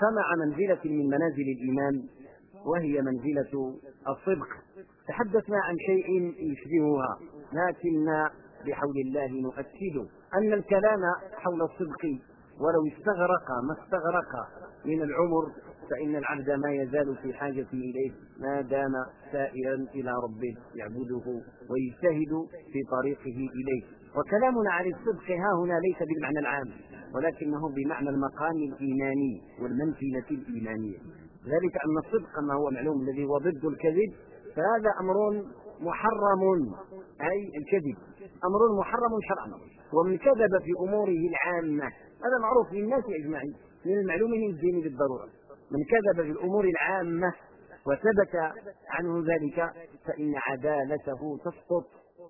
فمع منزلة من منازل الإيمان وهي منزلة الصدق. تحدثنا عن شيء يشبهها لكن بحول الله نؤكد أن الكلام حول الصدق ولو استغرق ما استغرق من العمر فإن العبد ما يزال في حاجة إليه. ما دام سائرا إلى ربه يعبده ويجتهد في طريقه إليه. وكلامنا عن الصدق ها هنا ليس بالمعنى العام. ولكنه بمعنى المقام الإيماني والمنزلة الإيمانية. ذلك أن الصدق ما هو معلوم الذي هو ضد الكذب فهذا أمر محرم أي الكذب. أمر محرم شرعا. ومن كذب في أموره العامة. هذا معروف للناس أجمعين من المعلوم من الدين بالضرورة. من كذب في الأمور العامة وثبت عنه ذلك فإن عدالته تسقط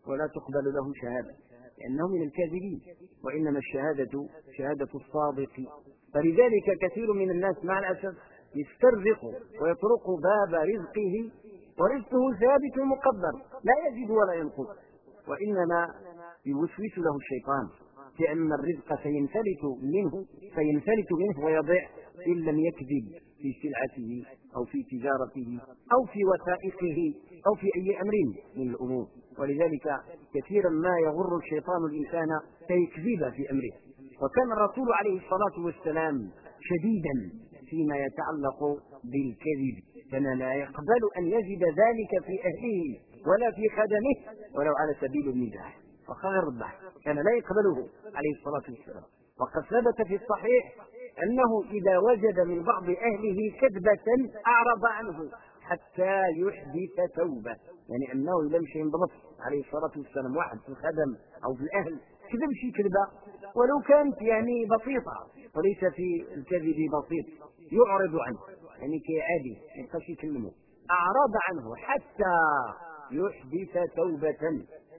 ولا تقبل له شهادة. لأنه من الكاذبين وإنما الشهادة شهادة الصادق. فلذلك كثير من الناس مع الأسف يسترزق ويطرق باب رزقه ورزقه ثابت مقدر لا يزيد ولا ينقص. وإنما يوسوس له الشيطان لأن الرزق سينفلت منه سينفلت منه ويضيع إن لم يكذب في سلعته أو في تجارته أو في وثائقه أو في أي أمر من الأمور. ولذلك كثيرا ما يغر الشيطان الإنسان فيكذب في أمره. وكان الرسول عليه الصلاة والسلام شديدا فيما يتعلق بالكذب. كان لا يقبل أن يجد ذلك في أهله ولا في خدمه ولو على سبيل المزاح وخير البحث كان لا يقبله عليه الصلاة والسلام. وقد ثبت في الصحيح أنه إذا وجد من بعض أهله كذبة أعرض عنه حتى يحدث توبة. يعني أنه إذا مشي ينضبط عليه الصلاة والسلام واحد في الخدم أو في الأهل كذب شي كذبة ولو كانت يعني بسيطة وليس في الكذب بسيط يعرض عنه يعني كعادي ما يبقاش يكلمه. أعرض عنه حتى يحدث توبة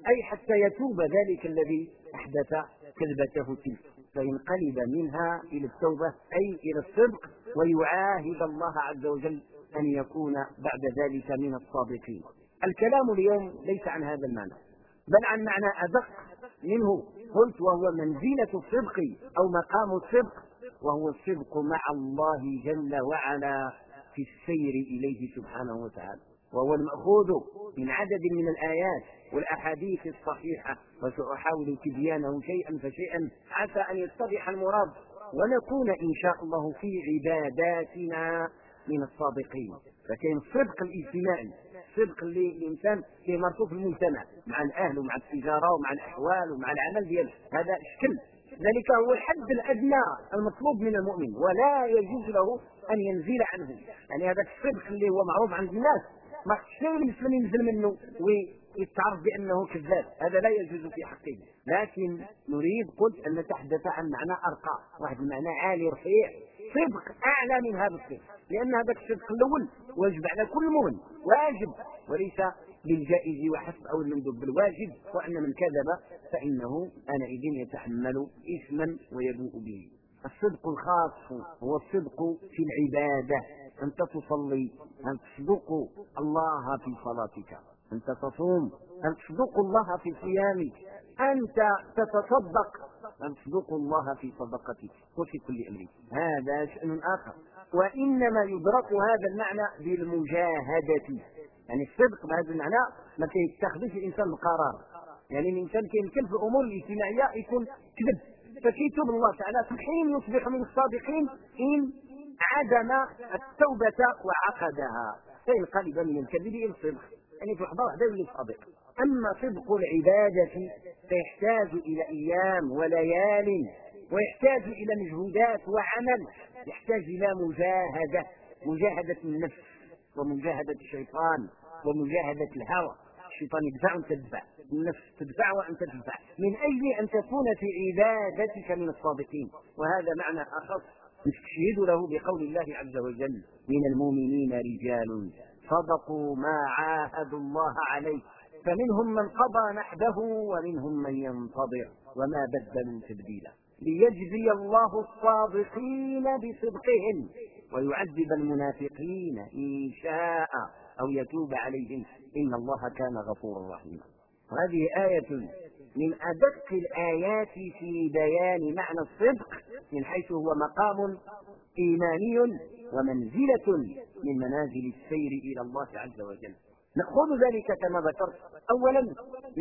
أي حتى يتوب ذلك الذي أحدث كذبته تلك. فينقلب منها إلى التوبة أي إلى الصدق ويعاهد الله عز وجل أن يكون بعد ذلك من الصادقين. الكلام اليوم ليس عن هذا المعنى بل عن معنى أدق منه قلت وهو منزلة الصدق أو مقام الصدق وهو الصدق مع الله جل وعلا في السير إليه سبحانه وتعالى وهو المأخوذ من عدد من الآيات والأحاديث الصحيحة وسأحاول تبيانه شيئا فشيئا عسى أن يتضح المراد ونكون إن شاء الله في عباداتنا من الصادقين. فكاين الصدق الإجتماعي؟ الصدق اللي الإنسان كيمارسه في المجتمع مع الأهل ومع التجارة ومع الأحوال ومع العمل دياله هذا شكل. ذلك هو الحد الأدنى المطلوب من المؤمن ولا يجوز له أن ينزل عنه. يعني هذا الصدق اللي هو معروف عند الناس. ما شيء المسلم ينزل منه ويتعرف بأنه كذاب. هذا لا يجوز في حقه. لكن نريد قلت أن نتحدث عن معنى أرقى. واحد المعنى عالي رفيع. صدق أعلى من هذا الصدق. لأن هذا الصدق الأول واجب على كل مؤمن. واجب. وليس للجائز وحسب أو المندوب. بالواجب وأن من كذب فإنه انئذ يتحمل إثما ويبوء به. الصدق الخاص هو الصدق في العبادة. أنت تصلي أن تصدق الله في صلاتك. أنت تصوم أن تصدق الله في صيامك. أنت تتصدق أن تصدق الله في صدقتك وفي كل أمر هذا شأن آخر. وإنما يدرك هذا المعنى بالمجاهدة. يعني الصدق بهذا المعنى ما كيتخذش الإنسان القرار. يعني الانسان كيمكن في الأمور الاجتماعية يكون كذب. فكيتوب الله تعالى في حين يصبح من الصادقين إن عدم التوبة وعقدها. فينقلب من الكذب إلى الصدق. يعني في لحظة واحدة يولي صادق. أما صدق العبادة فيحتاج إلى أيام وليال ويحتاج إلى مجهودات وعمل. يحتاج إلى مجاهدة مجاهدة النفس ومجاهدة الشيطان ومجاهدة الهوى. الشيطان يدفع وانت تدفع النفس تدفع وانت تدفع. من أجل أن تكون في عبادتك من الصادقين. وهذا معنى أخص نستشهد له بقول الله عز وجل من المؤمنين رجال صدقوا ما عاهدوا الله عليه. فمنهم من قضى نحبه ومنهم من ينتظر وما بدلوا تبديلا ليجزي الله الصادقين بصدقهم ويعذب المنافقين إن شاء أو يتوب عليهم. إن الله كان غفورا رحيما. وهذه آية من أدق الآيات في بيان معنى الصدق من حيث هو مقام إيماني ومنزلة من منازل السير إلى الله عز وجل. نأخذ ذلك كما ذكرت أولا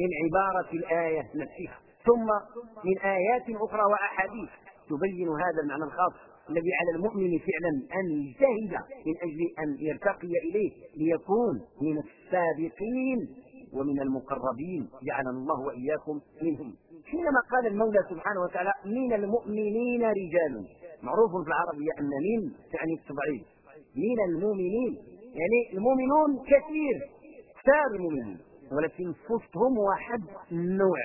من عبارة الآية نفسها ثم من آيات أخرى وأحاديث تبين هذا المعنى الخاص الذي على المؤمن فعلا أن يجتهد من أجل أن يرتقي إليه ليكون من السابقين ومن المقربين جعلنا الله وإياكم منهم. حينما قال المولى سبحانه وتعالى من المؤمنين رجال معروف في العربية أن من تعني التضعيف. من المؤمنين يعني المؤمنون كثير. كثار المؤمنين ولكن فستهم واحد نوع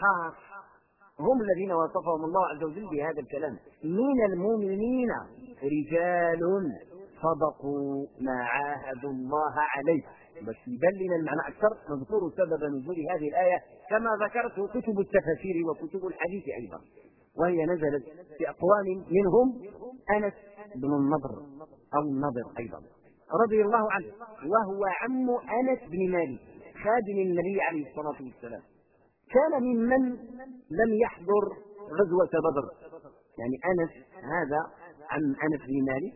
خاص. هم الذين وصفهم الله عز وجل بهذا الكلام. من المؤمنين رجال صدقوا ما عاهدوا الله عليه. بس يبين المعنى أكثر. نذكر سبب نزول هذه الآية كما ذكرته كتب التفاسير وكتب الحديث أيضا. وهي نزلت في أقوام منهم أنس بن النضر أو النضر أيضا. رضي الله عنه وهو عم أنس بن مالك خادم النبي عليه الصلاة والسلام. كان ممن لم يحضر غزوة بدر. يعني أنس هذا عم أنس بن مالك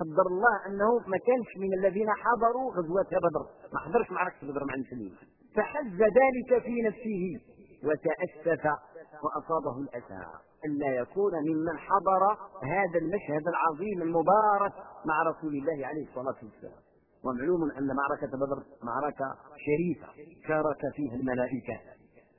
قدر الله أنه ما كانش من الذين حضروا غزوة بدر. ما حضرش معركه بدر مع المسلمين. فحز ذلك في نفسه وتأسف وأصابه الأسى. الا يكون ممن حضر هذا المشهد العظيم المبارك مع رسول الله عليه الصلاة والسلام. ومعلوم أن معركة بدر معركة شريفة شارك فيها الملائكة.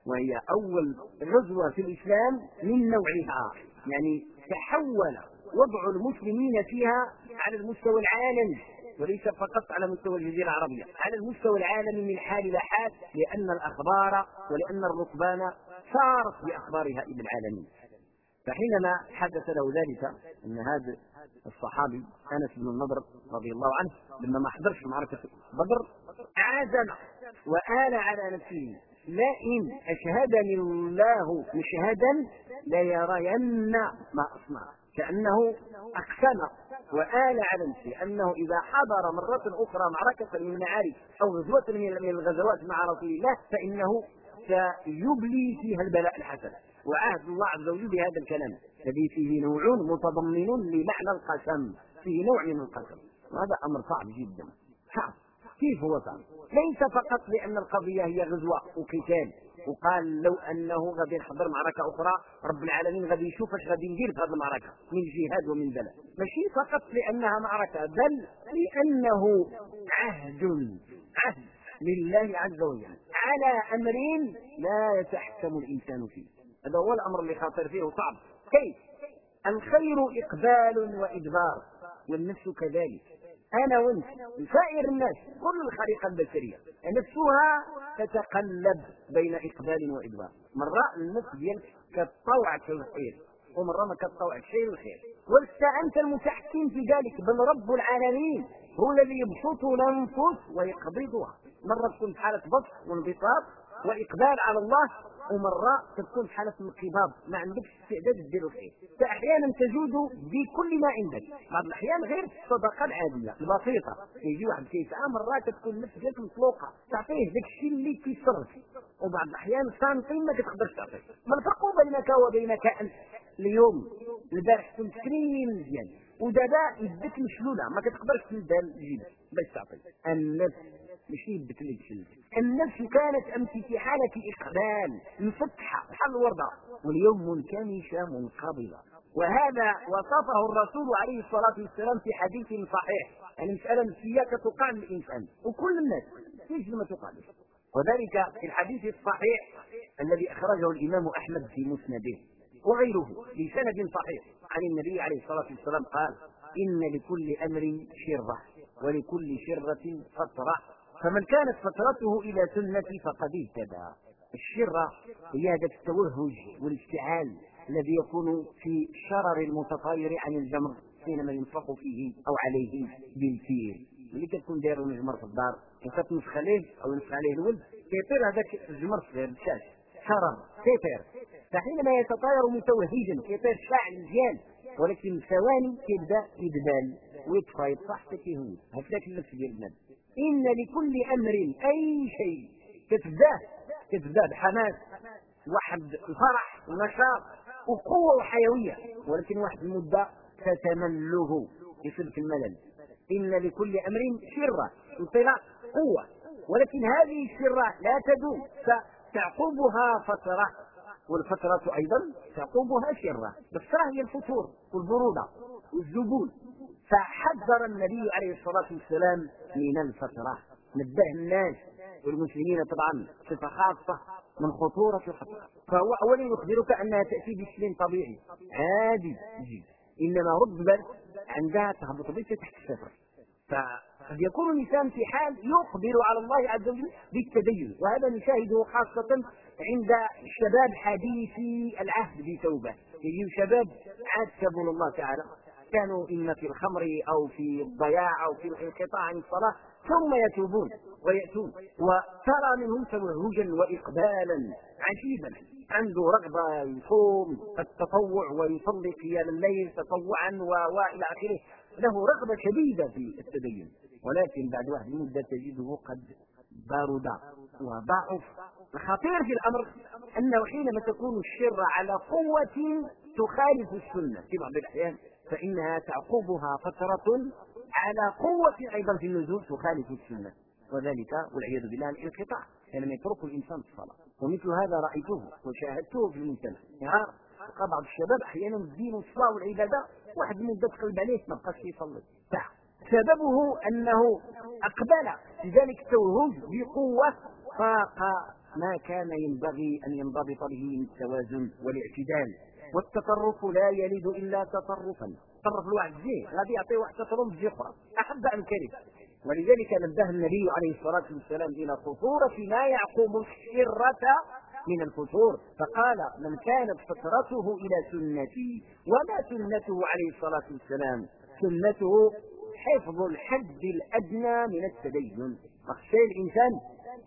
وهي أول غزوه في الإسلام من نوعها. يعني تحول وضع المسلمين فيها على المستوى العالمي وليس فقط على مستوى الجزيرة العربية على المستوى العالمي من حال إلى حال لأن الأخبار ولأن الركبان سارت بأخبارها إلى العالمين. فحينما حدث له ذلك أن هذا الصحابي أنس بن النضر رضي الله عنه لما ما حضرش معركة بدر عازم وآل على نفسه لئن أشهدني الله مشهدا ليرين ما أصنع. كأنه أقسم وآل على نفسه أنه إذا حضر مرة أخرى معركة من المعارك أو غزوة من الغزوات مع رسول الله فإنه سيبلي فيها البلاء الحسن. وعهد الله عز وجل بهذا الكلام. الذي فيه نوع متضمن لمعنى القسم. فيه نوع من القسم. وهذا أمر صعب جدا. صعب. كيف هو صعب؟ ليس فقط لأن القضية هي غزوة وقتال. وقال لو أنه غادي نحضر معركة أخرى رب العالمين غادي يشوف اش غادي ندير في هذه المعركة. من جهاد ومن بلاء. ماشي فقط لأنها معركة بل لأنه عهد. عهد لله عز وجل. على أمر لا يتحكم الإنسان فيه. هذا هو الأمر اللي خاطر فيه صعب كيف؟ الخير إقبال وإدبار؟ والنفس كذلك. أنا وأنت وسائر الناس كل الخليقة البشرية نفسها تتقلب بين إقبال وإدبار. مرة النفس ديالك كتطوعك الخير ومرة ما كتطوعك شيء الخير. ولست أنت المتحكم في ذلك بل رب العالمين هو الذي يبسط الأنفس ويقبضها. مرة تكون في حالة بسط وانبساط وإقبال على الله ومرة تكون حالة انقباض ما عندكش استعداد تدير الخير فأحيانا تجود بكل ما عندك. بعض الأحيان غير الصدقة العادية البسيطة. يجي واحد كيسعى مرات تكون النفس ديالك مطلوقة. تعطيه داك الشيء اللي كيسرك. وبعض الأحيان سنتين ما كتقدرش تعطيه. ما الفرق بينك وبينك أنت. اليوم البارح كنت كريم مزيان. ودابا يدك مشلولة. ما كتقدرش تمدها لجيبك باش تعطي النفس ماشي يدك اللي النفس كانت امس في حاله إقبال مفتحة بحال الورده واليوم منكمشه منقبضه وهذا وصفه الرسول عليه الصلاة والسلام في حديث صحيح. مساله نفسيه كتقع للانسان وكل الناس ليش ما وذلك في الحديث الصحيح الذي أخرجه الإمام أحمد في مسنده وغيره بسند صحيح. عن النبي عليه الصلاة والسلام قال إن لكل أمر شرة ولكل شرة فتره فمن كانت فترته إلى سنتي فقد اهتدى. الشرة هي هذا التوهج والاشتعال الذي يكون في شرر المتطاير عن الجمر حينما ينفق فيه أو عليه بالكير ملي كتكون داير الجمر في الدار وكتنفخ عليه أو ينفخ عليه الولد؟ كيطير هذاك الجمر في الشاش. شرر كيطير. فحينما يتطاير متوهجا كيطير شاع مزيان. ولكن ثواني كيبدأ يدبال ويطفى يطفى حتى كيهون هكذاك النفس ديال البنات. إن لكل أمر أي شيء. كتبداه كتبداه بحماس واحد الفرح ونشاط وقوة وحيويه ولكن واحد المدة تتمله يصيبك الملل. إن لكل أمر شره انطلاق قوة. ولكن هذه الشره لا تدوم. فتعقبها فترة والفترة أيضا تعقبها شرة. الفترة هي الفتور والبرودة والزبون. فحذر النبي عليه الصلاة والسلام من الفترة. نبه الناس والمسلمين طبعا صفة خاصة من خطورة الفترة. فهو أولا يخبرك أنها تأتي بشكل طبيعي. عادي. جدا إنما بل عندها تهبط بك تحت الصفر فقد يكون الإنسان في حال يخبر على الله عز وجل بالتدين. وهذا نشاهده خاصة عند الشباب حديثي العهد بتوبة. يجي شباب عاد الله تعالى. كانوا إما في الخمر أو في الضياع أو في الانقطاع عن الصلاة ثم يتوبون ويأتون. وترى منهم توهجا وإقبالا عجيبا. عنده رغبة يصوم التطوع ويصلي قيام الليل تطوعا وإلى آخره. له رغبة شديدة في التدين. ولكن بعد واحد المدة تجده قد بارد وضعف. الخطير في الأمر أنه حينما تكون الشرة على قوة تخالف السنة. في بعض الأحيان فإنها تعقبها فترة على قوة أيضا في النزول تخالف السنة. وذلك والعياذ بالله الانقطاع. حينما يترك الإنسان الصلاة. ومثل هذا رأيته وشاهدته في المجتمع. نهار بعض الشباب أحيانا الدين والصلاة والعبادة. واحد من تقلب عليه ما بقاش يصلي. سببه أنه أقبل. لذلك التوهج بقوة ما كان ينبغي أن ينضبط به من التوازن والاعتدال. والتطرف لا يلد إلا تطرفا. تطرف الواحد زين غادي يعطي واحد تطرف زي أخرى. أحب أن كره ولذلك نبه النبي عليه الصلاة والسلام إلى خطورة ما يعقوب الشرة من الفتور فقال من كانت فطرته إلى سنتي وما سنته عليه الصلاة والسلام سنته حفظ الحد الأدنى من التدين. أخشى الإنسان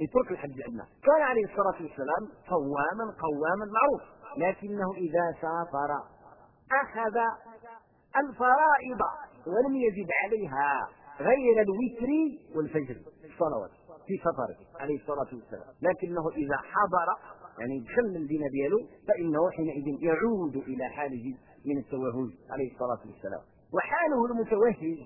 يترك الحد الأدنى كان عليه الصلاة والسلام قواما قواما معروف. لكنه إذا سافر أخذ الفرائض ولم يزد عليها غير الوتر والفجر الصلوات في سفره عليه الصلاة والسلام. لكنه إذا حضر يعني دخل المدينة ديالو فإنه حينئذ يعود إلى حاله من التوهج عليه الصلاة والسلام. وحاله المتوهج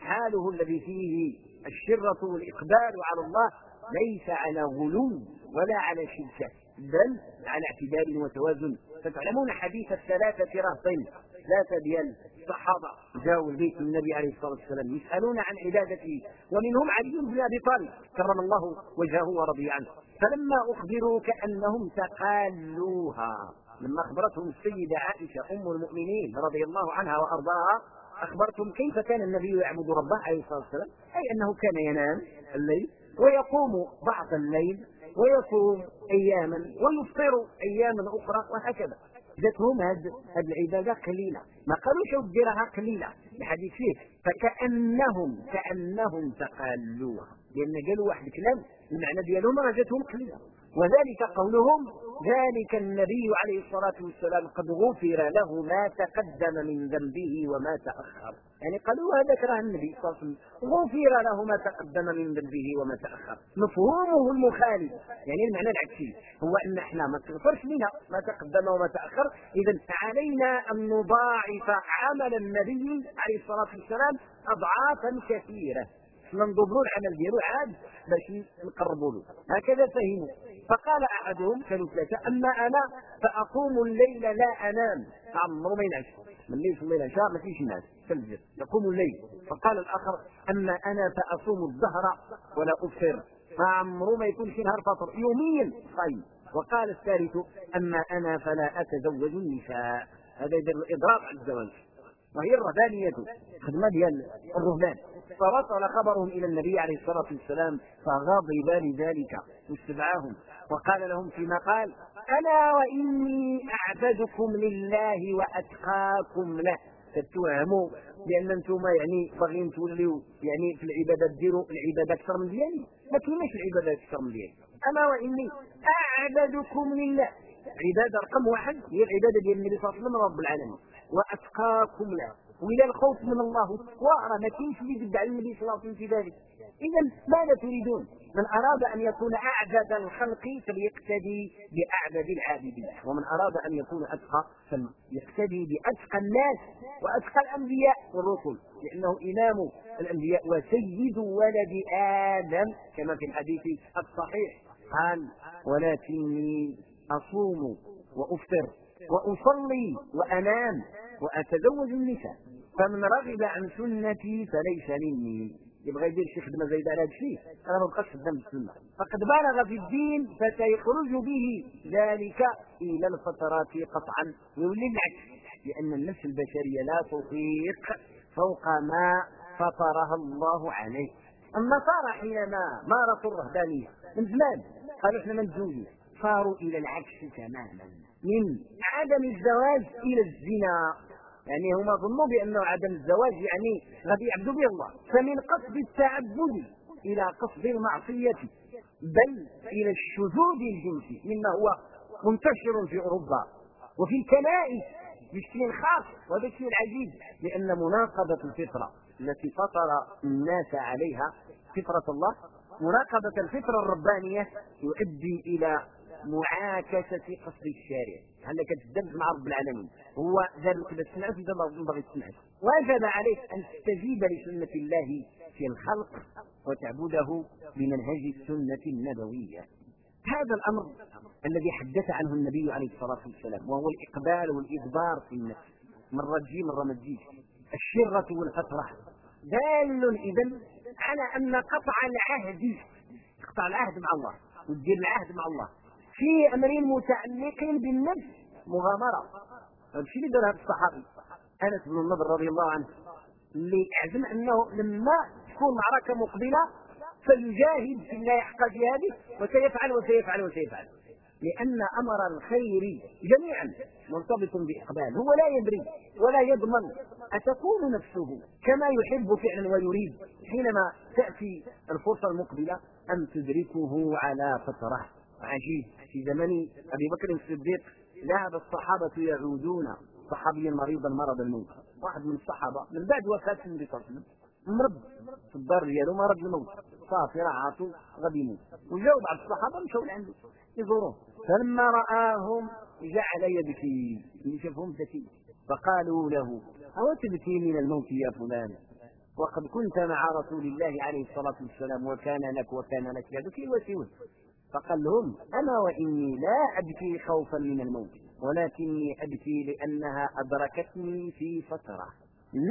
حاله الذي فيه الشرة والإقبال على الله ليس على غلو ولا على شدة بل على اعتدال وتوازن. فتعلمون حديث الثلاثة رهطين ثلاثة ديال الصحابة جاءوا البيت النبي عليه الصلاة والسلام يسألون عن عبادته ومنهم علي بن أبي طالب كرم الله وجهه ورضي عنه. فلما أخبروا كأنهم تقالوها لما أخبرتهم السيدة عائشة أم المؤمنين رضي الله عنها وأرضاها أخبرتم كيف كان النبي يعبد ربه عليه الصلاة والسلام؟ أي أنه كان ينام الليل ويقوم بعض الليل ويصوم أياما ويفطر أياما أخرى وهكذا. جاتهم هاد العبادة قليلة. ما قالوش ديرها قليلة. الحديث فيه فكانهم كأنهم تقالوها. لأن قالوا واحد الكلام المعنى ديالهم راه جاتهم قليلة. وذلك قولهم ذلك النبي عليه الصلاة والسلام قد غفر له ما تقدم من ذنبه وما تأخر. يعني قالوا هذا كره النبي صلى الله عليه وسلم. غفر له ما تقدم من ذنبه وما تأخر. مفهومه المخالف. يعني المعنى العكسي. هو أن إحنا ما تغفرش لنا ما تقدم وما تأخر. اذا علينا أن نضاعف عمل النبي عليه الصلاة والسلام اضعافا كثيرة. ننظروا العمل ديالو عاد باش نقربوا له. هكذا فهموا. فقال أحدهم كانوا ثلاثة أما أنا فأقوم الليل لا أنام. عمرو ما ينعش. من الليل ثم العشاء ما فيش ناس. تلبس يقوم الليل. فقال الآخر أما أنا فأصوم الظهر ولا أفطر. فعمرو ما يكون في نهار فطر يوميا. صايم وقال الثالث أما أنا فلا أتزوج النساء. هذا يدل الاضراب على الزواج. وهي الرهبانيه خدمة ديال الرهبان. فوصل خبرهم إلى النبي عليه الصلاة والسلام فغضب لذلك واستدعاهم. وقال لهم فيما قال ألا وإني أعبدكم لله وأتقاكم له. تتوهموا بان أنتم يعني باغيين توليو يعني في العبادات ديروا العبادة أكثر من ديالي ما كاينش العبادة أكثر من ديالي أما وإني أعبدكم لله. عبادة رقم واحد هي العبادة ديال النبي صلى الله عليه وسلم رب العالمين. وأتقاكم له والى الخوف من الله والتقوى راه ما كاينش اللي يدعي النبي صلى الله عليه وسلم في ذلك. اذا ماذا تريدون؟ من أراد أن يكون اعبد الخلق فليقتدي باعبد العابدين. ومن أراد أن يكون أتقى فليقتدي بأتقى الناس وأتقى الأنبياء والرسل. لأنه إمام الأنبياء وسيد ولد آدم كما في الحديث الصحيح. قال ولكني أصوم وأفطر وأصلي وأنام وأتزوج النساء فمن رغب عن سنتي فليس مني. يبغى يدير شي خدمة زايدة على هذا الشيء. أنا ما بقاش خدام بالسنه فقد بالغ في الدين فسيخرج به ذلك إلى الفترات قطعا. ويولي العكس. لأن النفس البشرية لا تطيق فوق ما فطرها الله عليه. النصارى حينما مارسوا الرهبانية من زمان قالوا إحنا ما نتزوجوا صاروا إلى العكس تماما. من عدم الزواج إلى الزنا. يعني هما ظنوا بانه عدم الزواج يعني غادي يعبدوا به الله. فمن قصد التعبد إلى قصد المعصية بل إلى الشذوذ الجنسي مما هو منتشر في أوروبا وفي الكنائس. بشكل خاص وهذا الشيء العجيب لأن مناقضة الفطرة التي فطر الناس عليها فطرة الله مناقضة الفطرة الربانية يؤدي إلى معاكسة قصد الشارع. انك تدمج مع رب العالمين. هو ذلك باش تسمعه اذا ما بغيت تسمعه. واجب عليك أن تستجيب لسنة الله في الخلق وتعبده بمنهج السنة النبوية. هذا الأمر الذي حدث عنه النبي عليه الصلاة والسلام وهو الإقبال والإدبار في النفس. مرة تجي مرة ما تجيش. الشرة والفترة دال اذا على أن قطع العهد. تقطع العهد مع الله. وتدير العهد مع الله. في أمر متعلق بالنفس مغامرة. هذا الشيء اللي دار هذا الصحابي؟ أنس بن النضر رضي الله عنه. اللي اعزم أنه لما تكون معركة مقبلة فليجاهد في الله حق جهاده وسيفعل وسيفعل وسيفعل. لأن أمر الخير جميعا مرتبط بإقبال. هو لا يدري ولا يضمن. أتكون نفسه كما يحب فعلا ويريد حينما تأتي الفرصة المقبلة أم تدركه على فترة؟ عجيب. في زمن أبي بكر الصديق ذهب الصحابة يعودون صحابيا مريضا مرض الموت. واحد من الصحابة من بعد وفاة النبي صلى الله عليه وسلم مرض في الدار ديالو مرض الموت. صافي راه عاطو غادي يموت. وجاو بعض الصحابة مشاو لعنده يزوروه فلما رآهم جعل يبكي اللي شافهم بكي فقالوا له أو تبكي من الموت يا فلان؟ وقد كنت مع رسول الله عليه الصلاة والسلام وكان لك وكان لك يبكي وسوى فقال لهم أنا وإني لا أبكي خوفا من الموت ولكني أبكي لأنها أدركتني في فترة.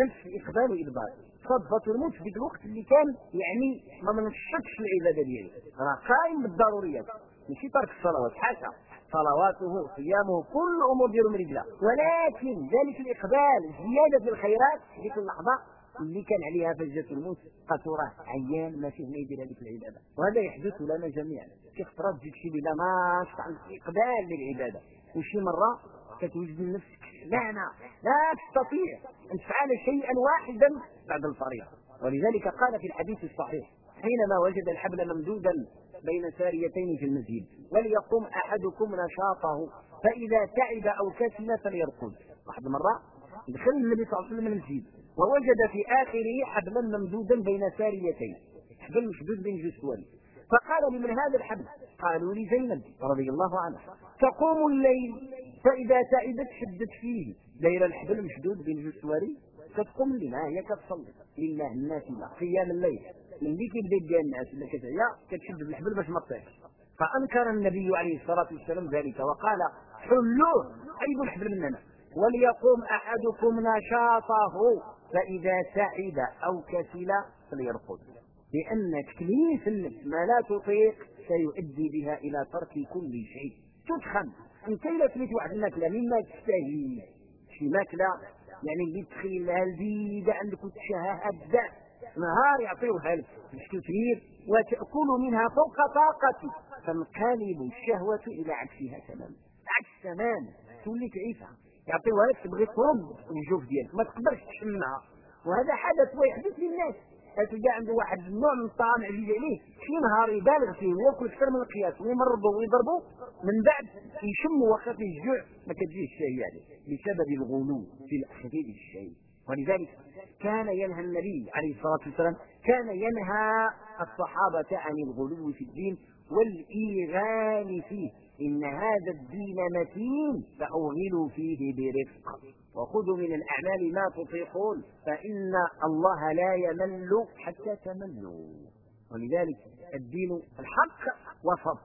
نفس إقبال وإدبار صدفة الموت في الوقت اللي كان يعني ما منشطش العبادة ديالي. راه قائم بالضروريات. ماشي ترك الصلوات حاشا. صلواته صيامه كل امور ديالو من رجله ولكن ذلك الإقبال زيادة في الخيرات في ديك اللحظه اللي كان عليها فجة الموت قالت راه عيان ما فيه ما يدير هذيك العبادة. وهذا يحدث لنا جميعا. كيف ترى تجيك شي ليلة ما عندك إقبال للعبادة. وشي مرة كتوجد نفسك لا أنا لا تستطيع أن تفعل شيئا واحدا بعد الفريضة. ولذلك قال في الحديث الصحيح حينما وجد الحبل ممدودا بين ساريتين في المسجد وليقوم أحدكم نشاطه فإذا تعب أو كسل فليرقد. واحد مرة دخل النبي صلى الله عليه وسلم المسجد. ووجد في آخره حبلا ممدودا بين ساريتين حبل مشدود بين جسوان. فقال لمن هذا الحبل؟ قالوا لزينب رضي الله عنها. تقوم الليل فإذا تعبت شدت فيه. داير الحبل مشدود بين جسواري كتقوم لنا هي كتصلي لله النافله قيام الليل. ملي كيبدا يدير الناس اللي كتعيا كتشد بالحبل باش ما تطيحش. فأنكر النبي عليه الصلاة والسلام ذلك وقال حلوة أيضا الحبل مننا. وليقوم أحدكم نشاطه. فإذا تعب أو كسل فليرقد. لأن تكليف النفس ما لا تطيق سيؤدي بها إلى ترك كل شيء. تدخن. انت الا كليت واحد الماكلة مما تشتهي؟ شي ماكلة؟ يعني اللي تخيل لها لذيذه عندك وتشهاها بزاف نهار يعطيوها لك. كثير وتأكل منها فوق طاقتك. تنقلب الشهوة إلى عكسها تماما. عكس تماما. تولي تعيسها يعطيوها لك تبغي ترد الجوف ديالك. ما تقدرش تشمها وهذا حدث ويحدث للناس. تلقى عنده واحد النوع من الطعام عزيز عليه. شي نهار يبالغ فيه ويأكل أكثر من القياس ويمرضوا ويضربوا من بعد يشم وقت الجوع ما كتجيش الشهيه عليه. بسبب الغلو في الأخذ بالشيء. ولذلك كان ينهى النبي عليه الصلاة والسلام كان ينهى الصحابة عن الغلو في الدين والإيغال فيه. إن هذا الدين متين فأوغلوا فيه برفق وخذوا من الأعمال ما تطيقون فإن الله لا يمل حتى تملوا. ولذلك الدين الحق وسط.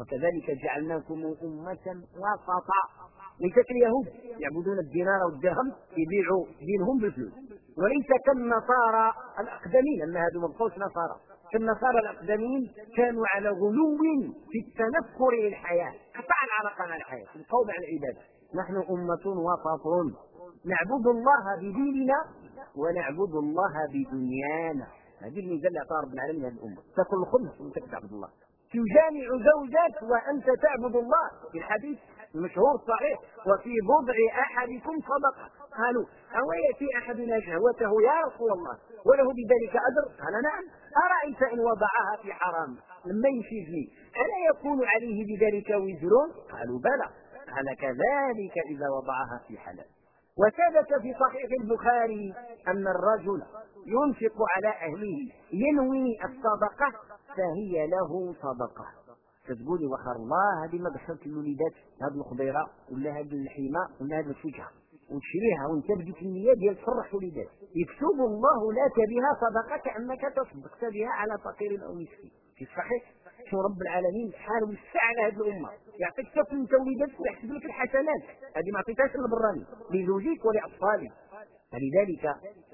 وكذلك جعلناكم أمة وسطا. ليست اليهود يعبدون الدينار والدرهم يبيعوا دينهم بالفلوس. وليس كالنصارى الأقدمين أن هذو مبقوش نصارى. كالنصارى الأقدمين كانوا على غلو في التنفر للحياة. قطع العلاقة مع الحياة. القول على العبادة. نحن أمة وسط نعبد الله بديننا ونعبد الله بدنيانا. هذه الميزه اللي أعطاها رب العالمين هذه الأمة. تأكل الخبز وأنت تعبد الله. تجامع زوجك وأنت تعبد الله. في الحديث المشهور الصحيح وفي بضع أحدكم صدقة. قالوا أو يأتي أحدنا شهوته يا رسول الله وله بذلك أجر؟ قال نعم. أرأيت إن وضعها في حرام؟ لما يشيزني ألا يكون عليه بذلك وزر؟ قالوا بلى. قال كذلك إذا وضعها في حلال. وثبت في صحيح البخاري أن الرجل ينفق على أهله ينوي الصدقة فهي له صدقة. تقولي وخر الله هذه ما دخلت الوليدات هذه الخضيرة ولا هذه اللحيمه ولا هذه الفجعه وتشريها وانت بديت النيه ديال تفرح وليدات يكتب الله لك بها صدقه كانك تصدقت بها على فقير أو مسكين. في الصحيح شو رب العالمين حال وسع على هذه الأمة. يعطيك صف انت وليدات ويحسب لك الحسنات. هذه ما عطيتهاش للبراني. لزوجك ولأطفالك. فلذلك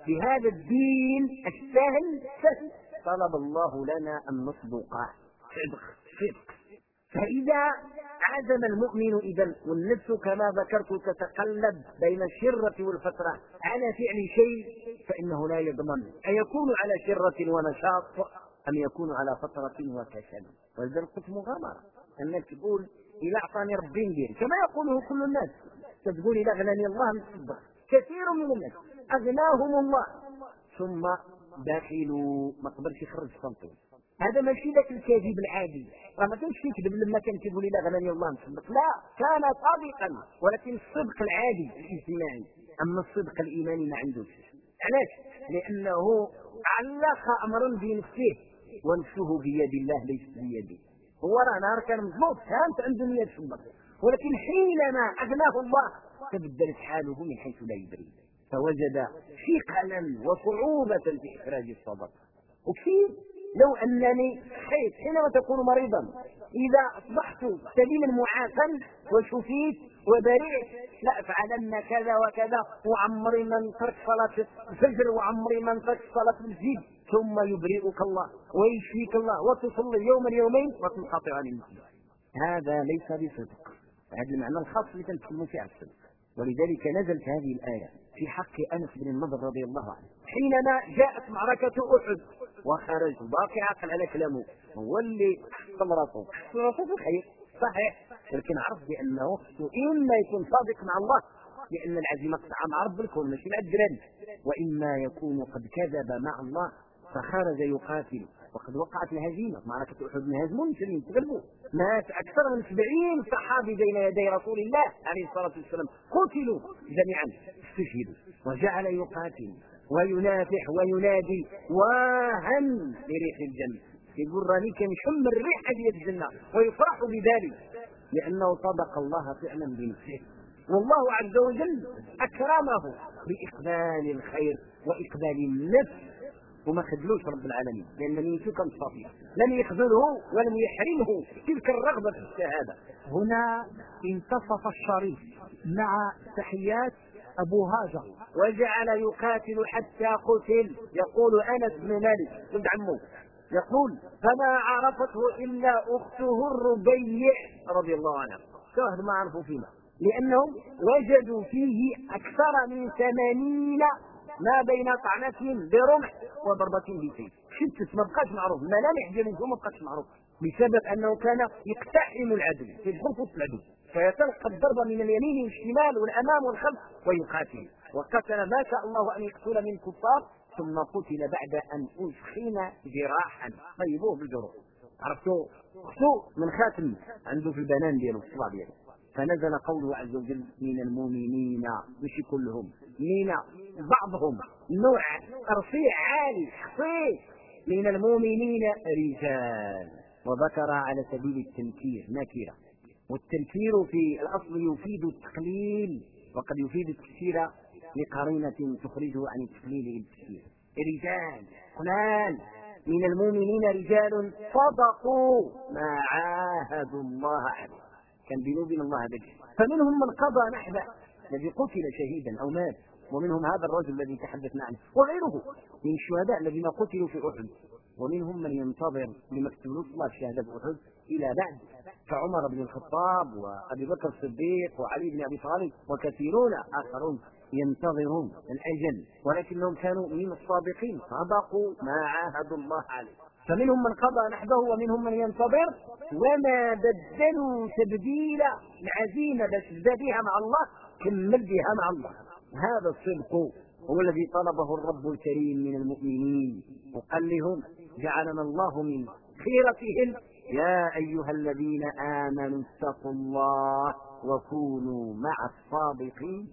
بهذا الدين السهل سهل طلب الله لنا أن نصدق. صدق. صدق. فإذا عزم المؤمن إذا والنفس كما ذكرت تتقلب بين الشرة والفترة على فعل شيء فإنه لا يضمن. أيكون على شرة ونشاط أم يكون على فترة وكسل ولذلك قلت مغامرة أنك تقول إذا أعطاني ربي ندير. كما يقوله كل الناس. تقول إذا أغناني الله نتصدق كثير من الناس. أغناهم الله. ثم داخلوا. ما قدرش يخرج سنتين هذا ماشي ذاك الكذب العادي. راه ما كانش يكذب لما كان كيقول لا غناني الله نصدق لا كان صادقا ولكن الصدق العادي الاجتماعي. أما الصدق الإيماني ما عندوش. علاش؟ لأنه علق امرا بنفسه. ونفسه بيد الله ليست بيده هو راه نهار كان مضبوط كانت عنده نيه تصدق ولكن حينما اغناه الله تبدلت حاله من حيث لا يدري. فوجد ثقلا وصعوبة في إخراج الصدقه وكثير لو أنني حيث حينما تكون مريضا إذا أصبحت سليما معافا وشفيت وبرئت لافعلن كذا وكذا وعمري من ترك صلاة الفجر وعمري من ترك صلاة المسجد ثم يبرئك الله ويشفيك الله وتصلي يوما يومين وتنقطع عن المسجد هذا ليس بصدق. هذا المعنى الخاص اللي تنتكلم فيه على الصدق. ولذلك نزلت هذه الآية في حق أنس بن النضر رضي الله عنه. حينما جاءت معركة أحد وخرج باقي عقل على كلامه هو اللي حصل راسه حصل راسه في الخير صحيح. لكن عرف بأنه اما يكون صادق مع الله. لأن العزيمة قطع مع رب الكون ماشي مع الدراري وإما يكون قد كذب مع الله فخرج يقاتل. وقد وقعت الهزيمة. معركة أحد انهزموا المسلمين تغلبوا مات أكثر من 70 صحابي بين يدي رسول الله عليه الصلاة والسلام. قتلوا جميعا. استشهدوا. وجعل يقاتل. وينافح وينادي واهن لريح الجنة. يقول راني كنشم الريح ديال الجنة ويفرح بذلك لأنه صدق الله فعلا بنفسه. والله عز وجل أكرمه بإقبال الخير وإقبال النفس. وما خذلوش رب العالمين لأن نيته كانت صافيه لم يخذله ولم يحرمه تلك الرغبة في الشهادة. هنا انتصف الشريف مع تحيات أبو هاجر. وجعل يقاتل حتى قتل. يقول أنس بن مالك ولد عمه. يقول فما عرفته إلا اخته الربيع. رضي الله عنها. شاهد ما عرفوا فيما. لأنهم وجدوا فيه أكثر من ثمانين ما بين طعنة برمح وضربة بسيف شتت ما بقاش معروف. ملامح ديال ما بقاش معروف. بسبب أنه كان يقتحم العدو يدخل في العدو. فيتلقى الضربه من اليمين والشمال والأمام والخلف ويقاتل. وقتل ما شاء الله أن يقتل من كفار ثم قتل بعد أن اسخن جراحا. طيبوه بالجروح عرفتوا؟ اختو من خاتم عنده في البنان ديالو في الصباع ديالو. فنزل قوله عز وجل من المؤمنين. مش كلهم مين بعضهم. نوع رفيع عالي خفيف من المؤمنين رجال. وذكر على سبيل التنكير نكرة. والتنكير في الأصل يفيد التقليل وقد يفيد التكسير لقرينة تخرجه عن التقليل إلى رجال قلال من المؤمنين رجال صدقوا ما عاهدوا الله عليه. كان بينه وبين الله هذا فمنهم من قضى نحبه الذي قتل شهيدا أو مات ومنهم هذا الرجل الذي تحدثنا عنه وغيره من الشهداء الذين قتلوا في أحد. ومنهم من ينتظر لمكتب الله الشهاده في أحد. إلى بعد. كعمر بن الخطاب وأبي بكر الصديق وعلي بن أبي طالب وكثيرون آخرون ينتظرون الاجل ولكنهم كانوا من الصادقين صدقوا ما عاهدوا الله عليه. فمنهم من قضى نحبه ومنهم من ينتظر وما بدلوا تبديلا العزيمه تبدا بها مع الله كمل بها مع الله. هذا الصدق هو الذي طلبه الرب الكريم من المؤمنين. وقال لهم جعلنا الله من خيرتهم يا أيها الذين آمنوا اتقوا الله وكونوا مع الصادقين.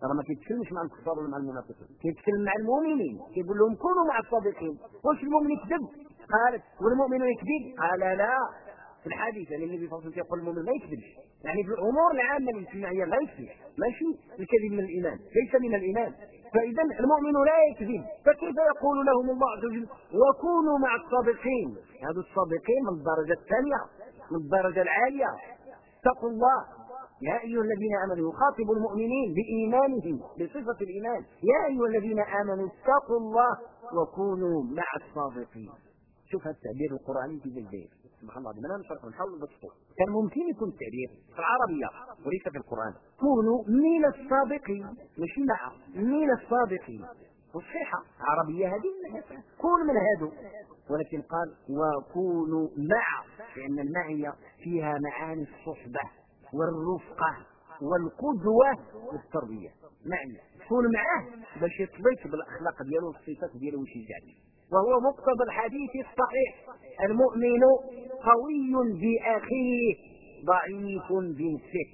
ترى ما كيتكلمش مع الكفار ولا مع المنافقين. كيتكلم مع المؤمنين. كيقول لهم كونوا مع الصادقين. واش المؤمن يكذب؟ قالت والمؤمن يكذب؟ قال لا. في الحديث يعني النبي صلى الله عليه وسلم يقول المؤمن ما يكذبش يعني في الأمور العامة الاجتماعية لا يكذب. ماشي؟ الكذب من الإيمان ليس من الإيمان. فإذا المؤمن لا يكذب. فكيف يقول لهم الله عز وجل وكونوا مع الصادقين؟ هذا الصادقين من الدرجة الثانية من الدرجة العالية. اتقوا الله. يا أيها الذين آمنوا يخاطب المؤمنين بإيمانهم بصفة الإيمان. يا أيها الذين آمنوا اتقوا الله وكونوا مع الصادقين. شوف هذا التعبير القرآني في البيت سبحان الله ما نشرح نحاول نبسطه كان ممكن يكون التعبير في العربية وليس في القرآن. كونوا من الصادقين مش مع من الصادقين. والصحة عربية هذه كون من هادو ولكن قال وكونوا مع لأن المعية فيها معاني الصحبة والرفقة والقدوة والتربية. معي كون معه باش يطلق بالأخلاق ديالو والصفات ديالو ويشجعني وهو مقتضى الحديث الصحيح. المؤمن قوي بأخيه ضعيف بنفسه.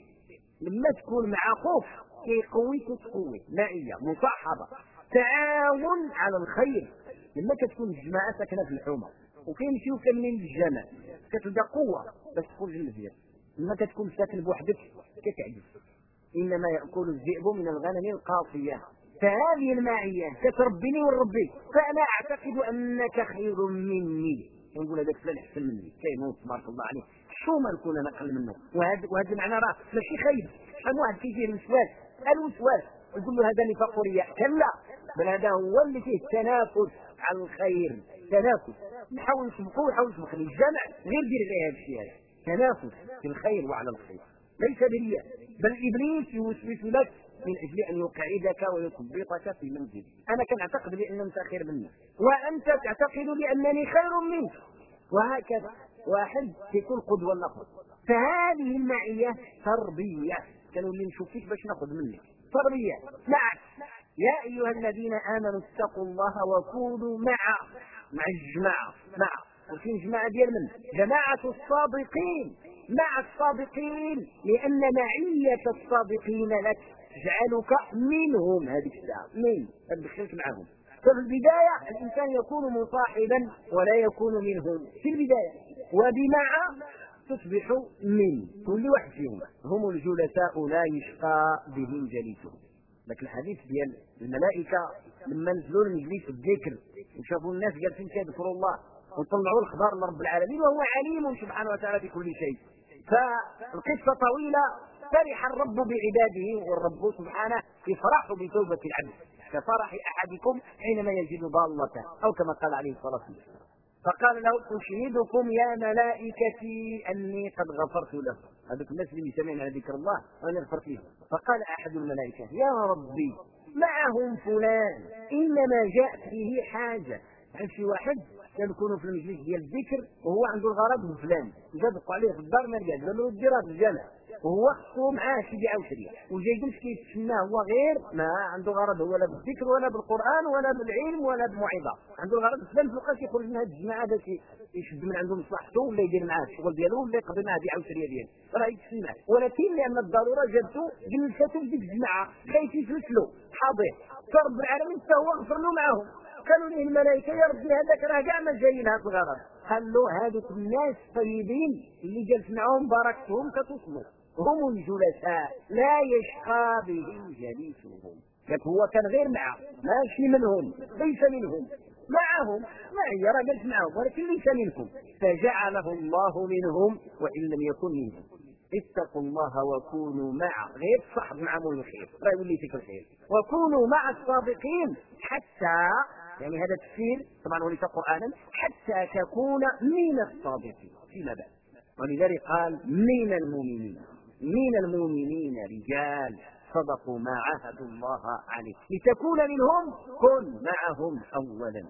لما تكون مع خوف كيقويك تقوي معية مصاحبة. تعاون على الخير. لما كتكون الجماعة ساكنة في الحومة. وكيمشيو كاملين للجامع كتلقى قوة باش تخرج للبيت لما كتكون ساكن بوحدك كتعجز. إنما يأكل الذئب من الغنم القاصية. فهذه المعية كتربني ونربيك فأنا أعتقد أنك خير مني. نقول هذاك فلان أحسن مني. كيموت تبارك الله عليه. شو ما نكون أنا أقل منه؟ وهذا وهذا المعنى راه ماشي خايب شحال واحد كيجي الوسواس الوسواس يقول له هذا نفاق رياء كلا. بل هذا هو اللي فيه التنافس على الخير. تنافس. نحاول نسبقوا ونحاول نسبق الجمع غير دير عليه هذا الشيء هذا. تنافس في الخير وعلى الخير. ليس برياء. بل إبليس يوسوس لك من أجل أن يقعدك ويثبطك في منزل أنا كان أعتقد بأن أنت خير مني. وأنت تعتقد بأنني خير منك. وهكذا واحد يكون قدوة الآخر فهذه المعية تربيه كانوا اللي نشوف فيك باش ناخذ منك. تربيه نعم يا أيها الذين آمنوا اتقوا الله وكونوا مع مع الجماعة. مع. وفين جماعة ديال من؟ جماعة الصادقين. مع الصادقين. لأن معية الصادقين لك. تجعلك منهم هذيك الساعة من تدخلك معهم. ففي البداية الإنسان يكون مصاحبا ولا يكون منهم. في البداية وبمع تصبح من كل واحد فيهم هم الجلساء لا يشقى بهم جليسهم. لكن الحديث ديال الملائكة لما نزلوا لمجلس الذكر وشافوا الناس جالسين كيذكروا الله وطلعوا الخبر لرب العالمين وهو عليم سبحانه وتعالى بكل شيء. فالقصة طويلة فرح الرب بعباده والرب سبحانه يفرح بتوبة العبد. كفرح أحدكم حينما يجد ضالته أو كما قال عليه الصلاة والسلام. فقال له أشهدكم يا ملائكتي أني قد غفرت له هذوك الناس اللي يسمعون على ذكر الله وأنا غفرت لهم. فقال أحد الملائكة يا ربي معهم فلان إنما جاءت به حاجة. عند شي واحد؟ كان يكونوا في المجلس ديال الذكر وهو عنده الغرض بفلان جابقوا عليه في الدار ما قال له الديرات الجامع وهو خصو معاه شي وشريه وجاي يجلس كيتسناه هو غير. ما عنده غرض هو لا بالذكر ولا بالقرآن ولا بالعلم ولا بالموعظه عنده غرض فلان فوقاش يخرج من هذه الجماعة باش يشد من عنده مصلحته ولا يدير معاه الشغل ديالو ولا يقضي معاه بيع وشريه ديالو راه يتسناه ولكن لأن الضرورة جابته جلسته في ديك الجماعة. خايف يفلس له حاضر فرب العالمين حتى هو غفر له معاهم. قالوا ليه الملائكة يا ربي هذاك راه كاع ما جايين. هذا الغرض. قال له هذوك الناس الطيبين اللي جلس معاهم باركتهم كتصلوا هم الجلساء لا يشقى بهم جليسهم. لك هو كان غير معه ماشي منهم ليس منهم. معهم معي راه جلس معهم ولكن ليس منكم. فجعله الله منهم وإن لم يكن منهم. اتقوا الله وكونوا مع غير صحب مع مول الخير راه يولي فيك الخير. وكونوا مع الصادقين حتى يعني هذا التفسير طبعا وليس قرانا حتى تكون من الصادقين. فيما بعد. ولذلك قال من المؤمنين. من المؤمنين رجال صدقوا ما عاهدوا الله عليه لتكون منهم كن معهم اولا.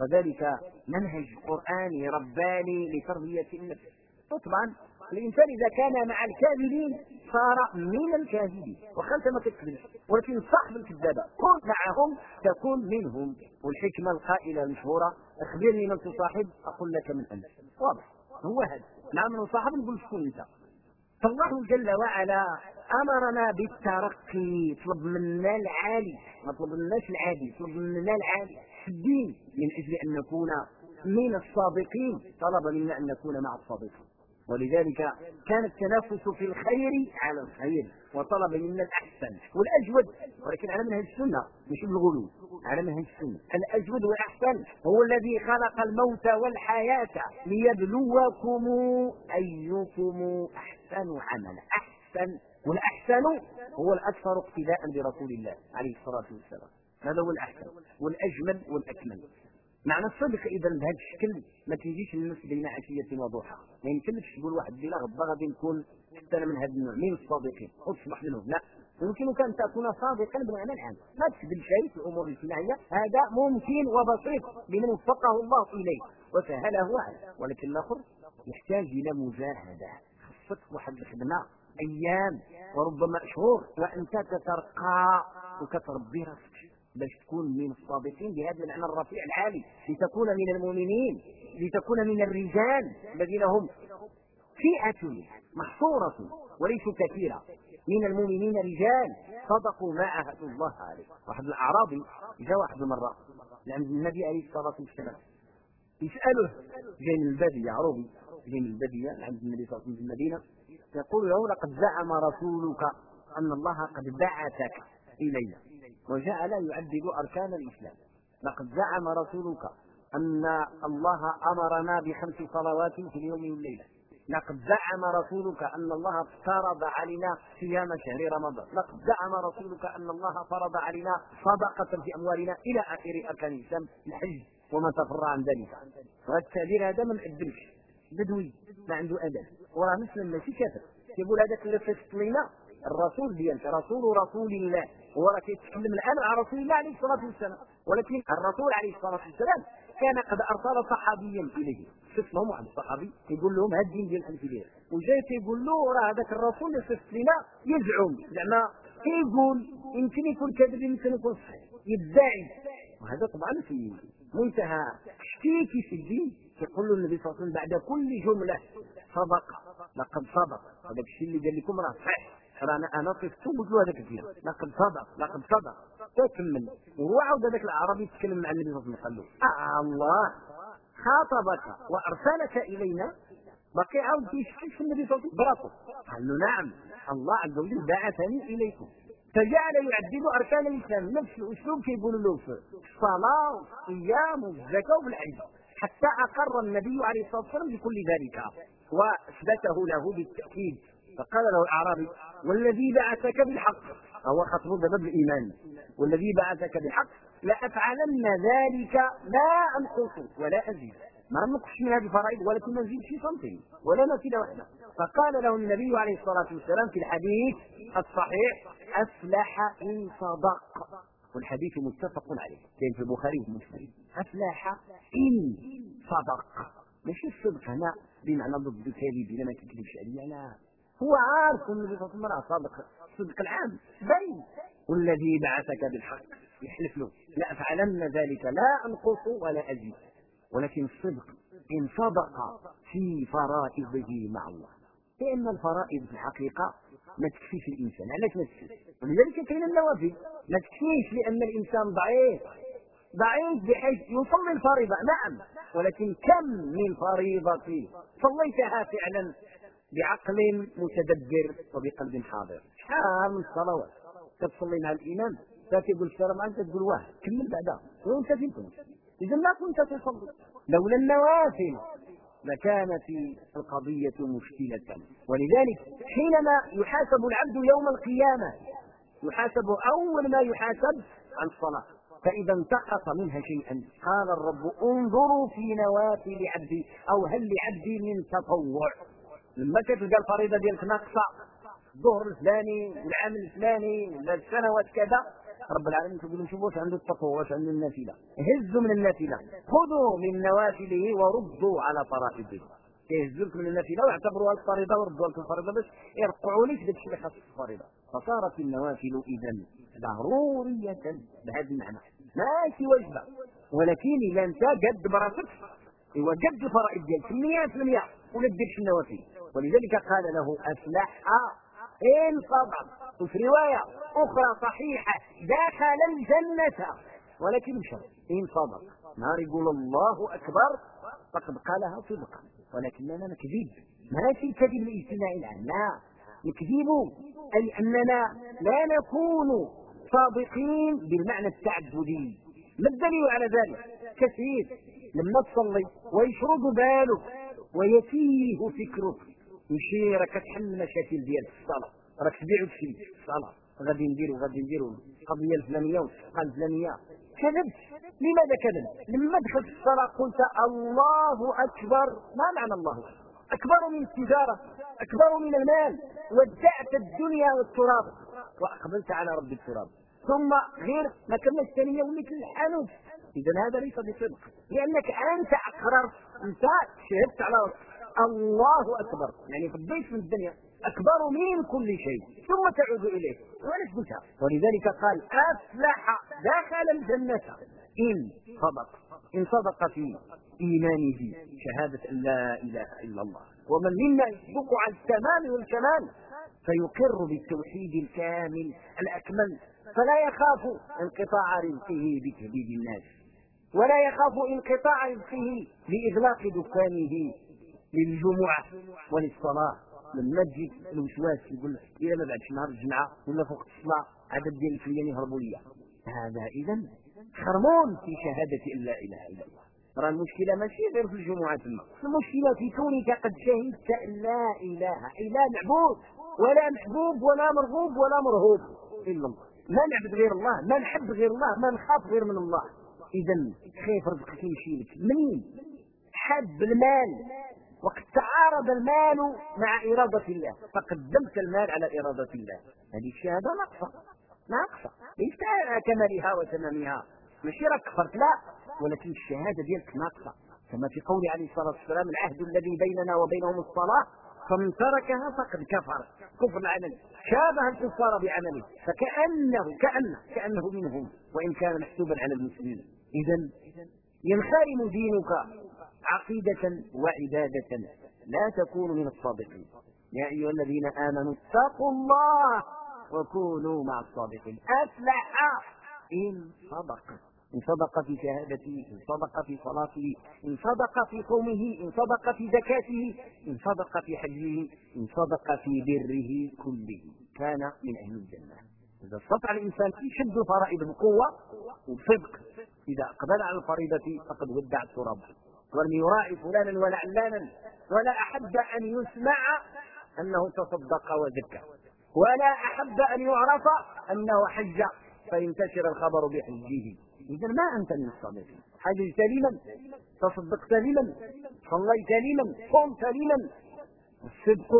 وذلك منهج قراني رباني لتربية النفس. وطبعا الإنسان إذا كان مع الكاذبين صار من الكاذبين وخلت ما تكذبش ولكن صاحب الكذابة. كن معهم تكون منهم. والحكمة القائلة المشهورة اخبرني من تصاحب أقول لك من أنت. واضح. هو هذا مع من صاحب نقول شكون أنت؟ فالله جل وعلا أمرنا بالترقي طلب منا العالي ما طلب مناش العادي طلب منا العالي في الدين من أجل أن نكون من الصادقين طلب منا أن نكون مع الصادقين. ولذلك كان التنافس في الخير على الخير وطلب منا الأحسن والأجود ولكن على منهج السنة مش بالغلو على منهج السنة. الأجود والأحسن هو الذي خلق الموت والحياة ليبلوكم أيكم أحسن. عملا. أحسن والأحسن هو الأكثر اقتداء برسول الله عليه الصلاة والسلام. هذا هو الأحسن والأجمل والأكمل. معنى الصدق اذا بهذا الشكل ما تجيش النفس بين عشية وضحى. ما يمكنش تقول واحد الليلة غدا غادي نكون حتى من هذا النوع من الصادقين وتصبح منهم. لا. يمكنك أن تكون صادقا بمعنى العام. ما تكذب شيء في الأمور الاجتماعيه هذا ممكن وبسيط لمن وفقه الله إليه وسهله عليه. ولكن الآخر يحتاج إلى مجاهدة. خصك واحد الخدمه أيام وربما شهور وانت تترقى وكتربي راسك باش تكون من الصادقين بهذا المعنى الرفيع العالي. لتكون من المؤمنين لتكون من الرجال الذين هم فئة محصورة وليسوا كثيرة. من المؤمنين رجال صدقوا ما عهدوا الله عليه. واحد الأعرابي جاء واحد المرة لعند النبي عليه الصلاة والسلام. يسأله جاي من البادية عروبي جاي من البادية عند النبي صلى الله عليه وسلم في المدينة يقول له لقد زعم رسولك أن الله قد بعثك إلينا وجعل يعدد أركان الإسلام. لقد زعم رسولك أن الله أمرنا بخمس صلوات في اليوم والليلة. لقد زعم رسولك أن الله افترض علينا صيام شهر رمضان. لقد زعم رسولك أن الله فرض علينا صدقة في أموالنا إلى آخر أركان الإسلام. الحج وما تفر عن ذلك. التعبير هذا ما نعدلش بدوي ما عنده أدب. وراه مسلم ماشي كافر. يقول هذاك اللي لنا الرسول ديالك رسول رسول الله. هو راه كيتكلم الآن على رسول الله عليه الصلاة والسلام. ولكن الرسول عليه الصلاة والسلام كان قد أرسل صحابيا إليه. شفت لهم واحد الصحابي. يقول لهم هذا الدين ديال الانبياء وجاي تيقول له راه هذاك الرسول اللي صفت لنا يزعم. زعما كيقول يمكن يكون كذب يمكن يكون صحيح. يدعي. وهذا طبعا في منتهى تشكيكي في الدين. يقول النبي صلى الله عليه وسلم بعد كل جملة صدق. لقد صدق. هذا الشيء اللي قال لكم راه صحيح. رانا أنا طفت قلت له هذاك الدين لقد صدق. لقد صدق. تكمل وهو عاود هذاك الأعرابي يتكلم مع النبي صلى الله عليه وسلم. آه الله. خاطبك وأرسلك إلينا. بقي عاود يشكي في النبي صلى الله عليه وسلم. براسه قال له نعم. الله عز وجل بعثني إليكم. فجعل يعدل أركان الإسلام. نفس الأسلوب كيقول له في الصلاة والصيام والزكاة والحج حتى أقر النبي عليه الصلاة والسلام بكل ذلك وأثبته له بالتأكيد. فقال له الأعرابي والذي بعثك بالحق. هو خطب باب الإيمان. والذي بعثك بالحق لأفعلن ذلك لا انقص ولا أزيد. ما نقص من هذه الفرائض ولكن نزيد في صمته ولا نافله واحدة فقال له النبي عليه الصلاة والسلام في الحديث الصحيح أفلح إن صدق. والحديث متفق عليه. كان في البخاري ومسلم افلح إن صدق. ماشي الصدق هنا بمعنى ضد الكذب ما تكذبش عليا لا هو عارف النبي صلى الله صادق صدق العام. بين والذي بعثك بالحق يحلف له. لأفعلن ذلك. لا أنقص ولا أزيد. ولكن الصدق إن صدق في فرائضه مع الله. لأن الفرائض في الحقيقة ما تكفيش الإنسان. علاش ما تكفيش؟ ولذلك كاين النوافل ما تكفيش لأن الإنسان ضعيف. ضعيف بحيث يصلي الفريضة. نعم. ولكن كم من فريضة؟ صليتها فعلا بعقل متدبر وبقلب حاضر. شحال من الصلوات كتصلي مع الإمام؟ تقول السلام عليك تقول واه كمل بعدها وانت فين كنت؟ إذا ما كنت تصلي. لولا النوافل لكانت القضية مشكلة. ولذلك حينما يحاسب العبد يوم القيامة يحاسب أول ما يحاسب عن الصلاة. فإذا انتقص منها شيئا. قال الرب انظروا في نوافل عبدي أو هل لعبدي من تطوع؟ لما كتلقى الفريضة ديالك ناقصة الظهر الفلاني والعام الفلاني السنوات كذا رب العالمين تقول شوفوا واش عنده التطوع واش عنده النافلة. هزوا من النافلة. خذوا من نوافله وردوا على فرائضه كيهزوا لكم من النافلة واعتبروها الفريضة وردوا لكم الفريضه باش يرقعوا لك داك الشيء اللي خاص الفريضه فصارت النوافل اذا ضرورية بهذا المعنى. ماشي واجبه ولكن إذا أنت قد براسك ايوا قد الفرائض ديالك 100% ولا ديرش النوافل. ولذلك قال له أفلح صدق. وفي رواية أخرى صحيحة دخل الجنة. ولكن إن صدق. نار يقول الله أكبر. فقد قالها صدقا. ولكننا نكذب. ماشي الكذب الاجتماعي الآن. لا. نكذب أي أننا لا نكون صادقين بالمعنى التعبدي. ما الدليل على ذلك؟ كثير. لما تصلي ويشرد بالك ويتيه فكرك. يمشي راك كتحل المشاكل ديال الصلاه راك تبيع وتشري. الصلاه غادي ندير وغادي ندير القضية الفلانية والصفقه الفلانية. كذبت لماذا كذب؟ لما دخلت الصلاة قلت الله أكبر. ما معنى الله؟ أكبر من التجارة. أكبر من المال. ودعت الدنيا والتراب. وأقبلت على رب التراب. ثم غير ما كملت الثانية وليت الحانوت اذا هذا ليس بصدق. لأنك أنت أقررت. أنت شهدت على الله أكبر. يعني فضيت من الدنيا أكبر من كل شيء. ثم تعود إليه. قلتها ولذلك قال أفلح دخل الجنة إن صدق. إن صدق في إيمانه شهادة أن لا إله إلا الله. ومن منا يصدق على التمام والكمال فيقر بالتوحيد الكامل الأكمل. فلا يخاف انقطاع رزقه بتهديد الناس. ولا يخاف انقطاع رزقه بإغلاق دكانه للجمعة وللصلاة لما تجي الوسواس يقول لك إذا ما بعدش نهار الجمعة؟ ولا فوق الصلاة عدد ديال الفليان يهربوا ليا. هذا إذا خرمون في شهادة أن لا إله إلا الله. راه المشكلة ماشي غير في الجمعة تما المشكلة في كونك قد شهدت أن لا إله إلا معبود ولا محبوب ولا مرغوب ولا مرهوب إلا الله. ما نعبد غير الله ما نحب غير الله ما نخاف غير من الله. إذا خايف رزقك يمشي لك. منين؟ حب المال. وقد تعارض المال مع إرادة الله. فقدمت المال على إرادة الله. هذه الشهادة ناقصة. ناقصة. ليس كمالها وتمامها. ماشي راك كفرت لا ولكن الشهادة ديالك ناقصة. كما في قول عليه الصلاة والسلام العهد الذي بيننا وبينهم الصلاة فمن تركها فقد كفر. كفر العمل شابه الكفار بعمله. فكأنه كأنه كأنه منهم. وإن كان محسوبا على المسلمين. إذا ينخرم دينك. عقيدة وعبادة لا تكون من الصادقين. يا أيها الذين آمنوا اتقوا الله وكونوا مع الصادقين. أفلح. إن صدق. إن صدق في شهادته إن صدق في صلاته إن صدق في صومه إن صدق في زكاته إن صدق في حجه إن صدق في بره كله. كان من أهل الجنة. إذا استطاع الإنسان يشد الفرائض بقوة وبصدق إذا أقبل على الفريضة فقد ودع التراب. ولم يراعي فلانا ولا علانا ولا أحب أن يسمع أنه تصدق وزكى ولا أحب أن يعرف أنه حج فينتشر الخبر بحجه. إذا ما أنت من الصادقين. حججت لمن؟ تصدقت لمن؟ صليت لمن؟ قمت لمن؟ الصدق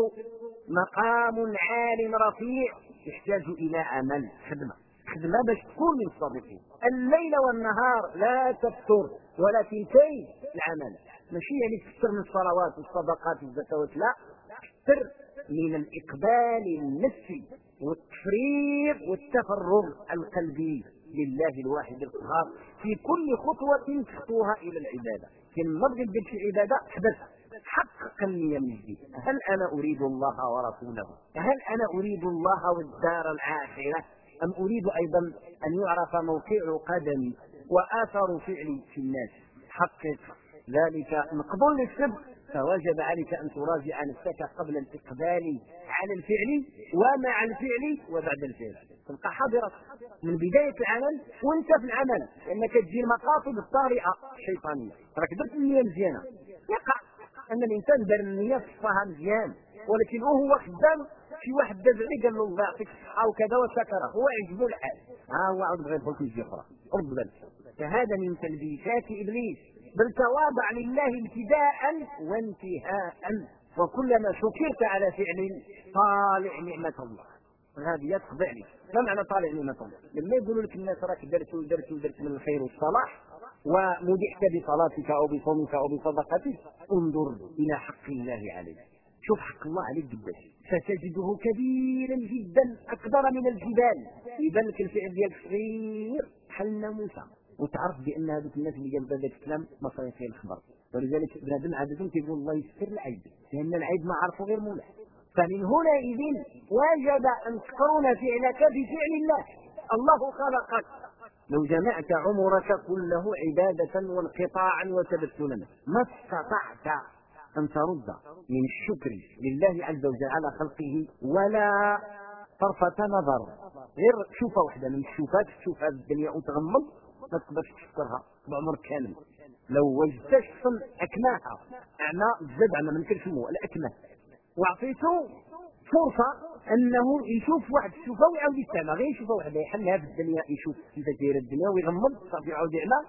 مقام عال رفيع يحتاج إلى عمل خدمة خدمة باش تكون من الصادقين. الليل والنهار لا تفتر ولا تنتهي العمل. ماشي يعني تكثر من الصلوات والصدقات والزكوات لا. تكثر من الإقبال النفسي والتفريغ والتفرغ القلبي لله الواحد القهار. في كل خطوة تخطوها إلى العبادة. في نبغي ندير شي عبادة حدث حقق النية من جديد هل أنا أريد الله ورسوله؟ هل أنا أريد الله والدار الآخرة؟ أم أريد أيضا أن يعرف موقع قدمي وآثر فعلي في الناس. حقق ذلك مقبول للصدق فوجب عليك أن تراجع نفسك قبل الإقبال على الفعل ومع الفعل وبعد الفعل. تبقى حاضرة. من بداية العمل وانت في العمل. لأنك تجي المقاصد الطارئة الشيطانية راك درت النية مزيانة. يقع. أن الإنسان دار النية صفها مزيان. ولكن وهو خدام شي واحد داز عليه قال له الله يعطيك الصحة وكذا وشكره هو عجبه الحال ها هو عاود بغى يدخل في يجي أخرى رد بالك فهذا من تلبيسات إبليس. بل تواضع لله ابتداء وانتهاء. وكلما شكرت على فعل طالع نعمة الله. هذه تخضع لك ما معنى طالع نعمة الله؟ لما يقولوا لك الناس راك درت ودرت ودرت من الخير والصلاح ومدحت بصلاتك أو بصومك أو بصدقتك انظر إلى حق الله عليك. شوف حق الله عليك قداش. ستجده كبيرا جدا أكبر من الجبال. يبان لك الفعل ديالك صغير بحال ناموسه وتعرف بأن هذوك الناس اللي قالوا هذاك الكلام ما صاير فيه الخبر. ولذلك بنادم عادة كيقول الله يستر العيب لأن العيب ما عرفه غير مولاه فمن هنا إذن وجب أن تقرن فعلك بفعل الله. الله خلقك. لو جمعت عمرك كله عبادة وانقطاعا وتبتلا ما استطعت أن ترد من الشكر لله عز وجل على خلقه ولا طرفة نظر. غير شوفة واحدة من الشوفات تشوف هذه الدنيا وتغمض ما تقدرش تشكرها بعمر كامل. لو وجدت شخصا اكماها أعمى زاد اعمى من كل شمو الاكمه وأعطيته فرصة أنه يشوف واحد الشوفة ويعاود يستعمى غير يشوف واحد يحلها في الدنيا يشوف كيف دايره الدنيا ويغمض صافي يعاود يعمى.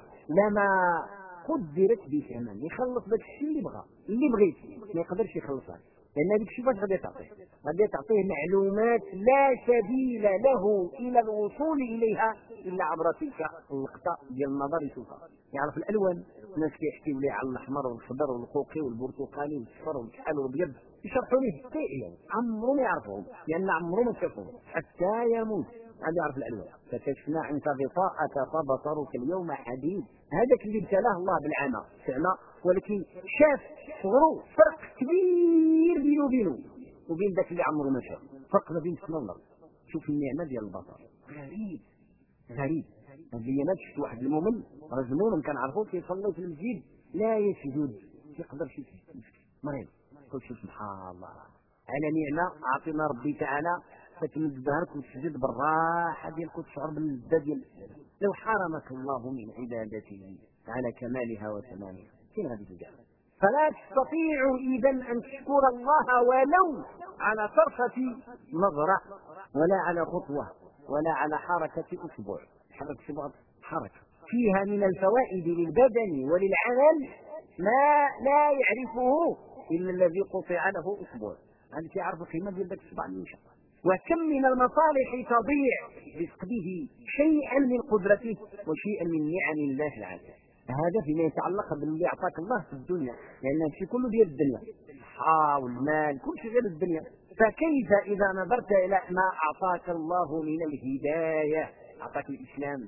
لما قدرت به يخلص داك الشيء اللي بغى اللي بغيت ما يقدرش يخلصها. لأن هذيك الشيء غادي تعطيه؟ غادي تعطيه معلومات لا سبيل له إلى الوصول إليها إلا عبر تلك اللقطة ديال النظر يشوفها. يعرف الألوان الناس كيحكيو ليه على الأحمر والخضر والخوخي والبرتقالي والصفر والكحل والأبيض يشرحوا ليه يعني عمرو ما يعرفهم لأن عمرو ما شافهم حتى يموت. هذا يعرف الألوان. فكشفنا عنك غطاءك فبصرك اليوم حديد. هذاك اللي ابتلاه الله بالعمى سمع ولكن شاف صغرو فرق كبير بينه وبينه وبين ذاك اللي عمره ما شاف. فرق ما بين السماء والارض شوف النعمة ديال البصر غريب غريب. هذه أنا شفت واحد المؤمن رجل مؤمن كنعرفو كيصلي في المسجد لا يسجد. كيقدرش يسجد. مريض. قلت سبحان الله. على نعمة أعطينا ربي تعالى فتمد ظهرك وتسجد بالراحة ديالك وتشعر باللذه ديال لو حرمك الله من عبادته على كمالها وتمامها. فين غادي تلقى فلا تستطيع إذا أن تشكر الله ولو على طرفة نظرة ولا على خطوة ولا على حركة أسبوع. حركة أسبوع حركة. فيها من الفوائد للبدن وللعمل ما لا يعرفه إلا الذي قطع له أسبوع. هذا كيعرف القيمه ديال ذاك الصباع اللي مشى وكم من المصالح تضيع بفقده شيئا من قدرته وشيئا من نعم الله العالية هذا فيما يتعلق باللي أعطاك الله في الدنيا. لأن الشيء كله ديال الدنيا الصحه والمال كل شيء غير الدنيا. فكيف إذا نظرت إلى ما أعطاك الله من الهداية؟ أعطاك الإسلام.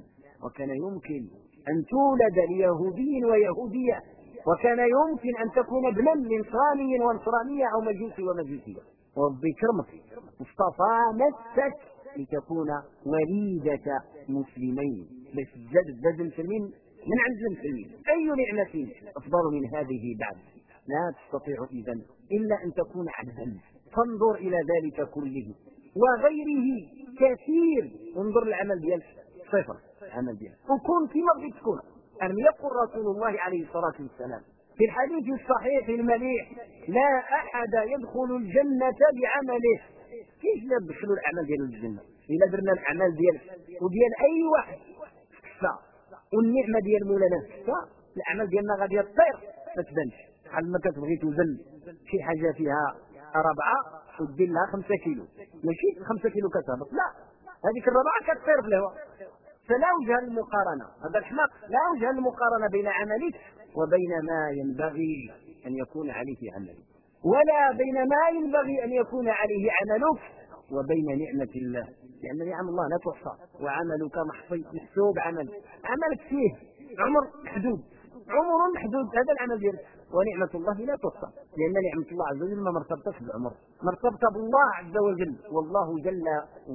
وكان يمكن أن تولد ليهودي ويهودية. وكان يمكن أن تكون ابنا لنصراني ونصرانيه أو مجوسي ومجوسية. والذكر اصطفى نفسك لتكون وليدة مسلمين. بس زاد زاد المسلمين من عند المسلمين. أي نعمة أفضل من هذه بعد؟ لا تستطيع إذا إلا أن تكون عبدا فانظر إلى ذلك كله. وغيره كثير. انظر العمل ديالك. صفر. عمل ديالك. وكن كما بغيت تكون. ألم يقل رسول الله عليه الصلاة والسلام في الحديث الصحيح المليح لا أحد يدخل الجنة بعمله. كيف ندخلوا الأعمال ديال الجنة؟ إلا درنا الأعمال ديال وديال أي واحد. كفا والنعمة ديال مولانا. كفا الأعمال ديالنا غادي تطير. ما تبانش. بحال ما كتبغي توزن. شي حاجة فيها ربعة ودير لها خمسة كيلو. ماشي؟ خمسة كيلو كتهبط. لا. هذيك الربعة كتطير في الهواء فلا وجه للمقارنة. هذا الحماق. لا وجه للمقارنة بين عملك وبين ما ينبغي أن يكون عليه عملك. ولا بين ما ينبغي أن يكون عليه عملك وبين نعمة الله. لأن نعم الله لا تحصى وعملك محصي محسوب عمل. عملك فيه عمر محدود عمر محدود هذا العمل ديالك ونعمة الله لا تحصى لأن نعمة الله عز وجل ما مرتبطة بالعمر مرتبطة بالله عز وجل. والله جل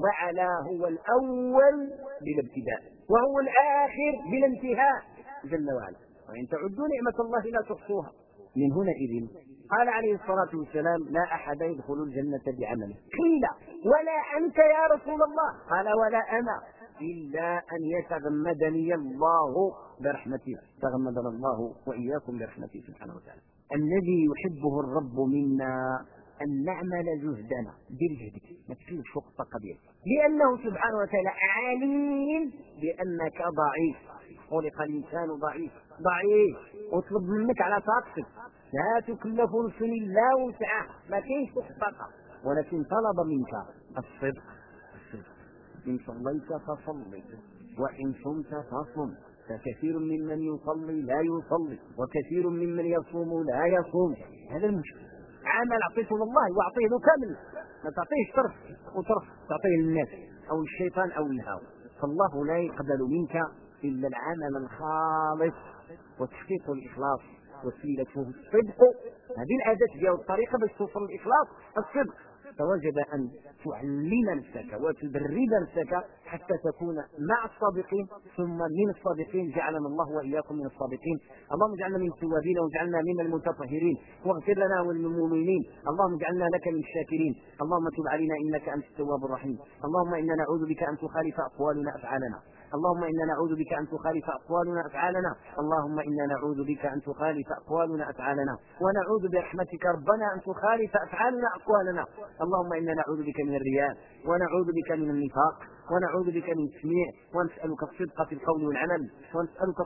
وعلا هو الأول بلا ابتداء وهو الآخر بلا انتهاء جل وعلا. وإن تعدوا نعمة الله لا تحصوها من هنا إذن قال عليه الصلاة والسلام لا أحد يدخل الجنة بعمله. قيل ولا أنت يا رسول الله؟ قال ولا أنا. إلا أن يتغمدني الله برحمته تغمدنا الله وإياكم برحمته سبحانه وتعالى. الذي يحبه الرب منا أن نعمل جهدنا بالجهد ما تكلفش الطاقة ديالك لأنه سبحانه وتعالى عليم بأنك ضعيف. خلق الإنسان ضعيف. ضعيف. اطلب منك على طاقتك. لا تكلف نفس إلا وسعها ما كاينش الطاقه ولكن طلب منك الصدق الصدق. إن صليت فصلي وإن صمت فصم. فكثير ممن يصلي لا يصلي وكثير ممن يصوم لا يصوم. هذا المشكل عمل اعطيته لله وأعطيه له كامل. ما تعطيهش طرف وطرف تعطيه للناس أو للشيطان أو للهوى. فالله لا يقبل منك إلا العمل الخالص وتحقيق الإخلاص. وسيلته الصدق. هذه العادات ديال الطريقة باش توصل للإخلاص. الصدق فوجب أن تعلم نفسك وتدرب نفسك حتى تكون مع الصادقين ثم من الصادقين جعلنا الله وإياكم من الصادقين. اللهم اجعلنا من التوابين واجعلنا من المتطهرين. واغفر لنا وللمؤمنين. اللهم اجعلنا لك من الشاكرين. اللهم تب علينا إنك أنت التواب الرحيم. اللهم إنا نعوذ بك أن تخالف أقوالنا افعالنا اللهم إنا نعوذ بك أن تخالف أقوالنا أفعالنا. اللهم إنا نعوذ بك أن تخالف أقوالنا أفعالنا. ونعوذ برحمتك ربنا أن تخالف أفعالنا أقوالنا. اللهم إنا نعوذ بك من الرياء ونعوذ بك من النفاق ونعوذ بك من التسميع ونسألك الصدق في القول والعمل ونسألك